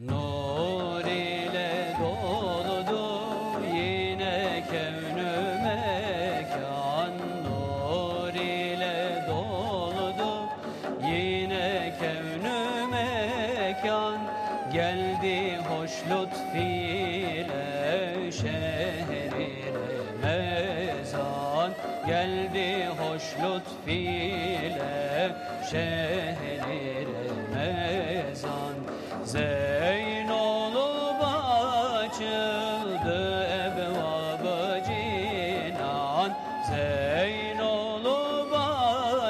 Nur ile doludu yine kevnü mekan Nur ile doludu yine kevnü mekan Geldi hoş lütfiyle şehrine mezan. Geldi hoş lütfiyle şehrine mezan Zeyn açıldı ebvab-ı cinan.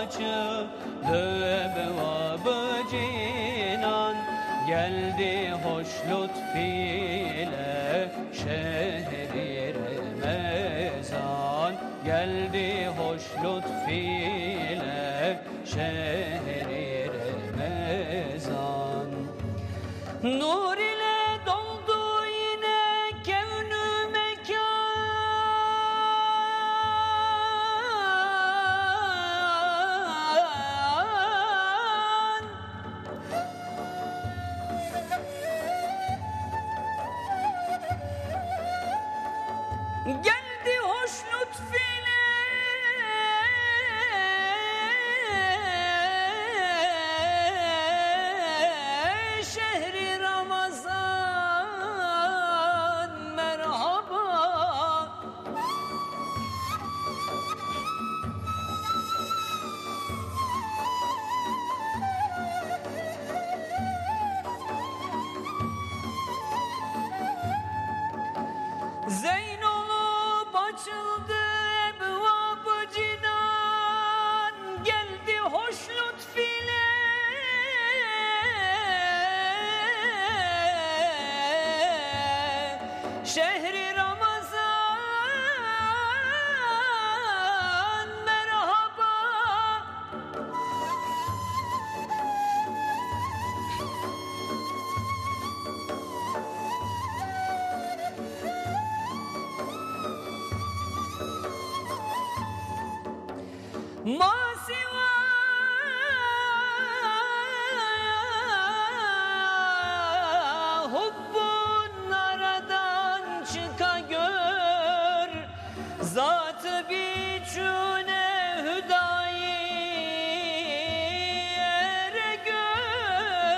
Açıldı ebvab-ı Geldi hoş lütfiyle şehri Remezan Geldi hoş şehri Zeyn Masiva Hubbun aradan çıka gör Zatı biçüne hüdayi ere gör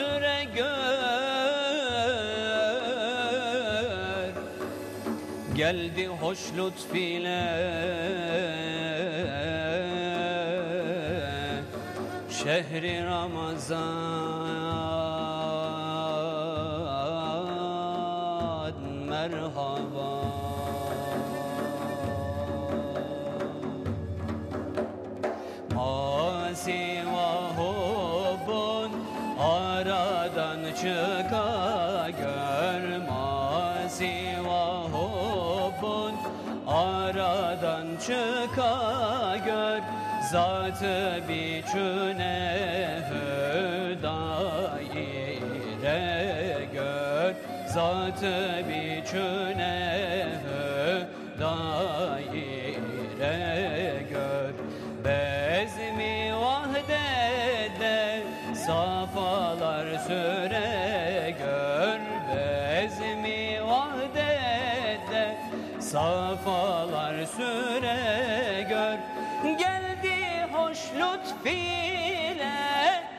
süre gör. Geldi hoş lütfiyle Şehri Ramazan merhaba çıka gör Masiva hubbun aradan çıka gör Zatı biçüne hüdayire gör Zatı biçüne hüdayire safalar süre gör Bezmi vahdede safalar süre gör Geldi hoş lütfiyle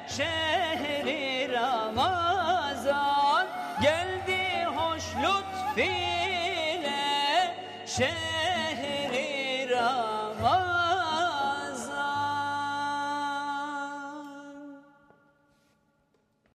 şehri Ramazan. Geldi hoş lütfiyle şehri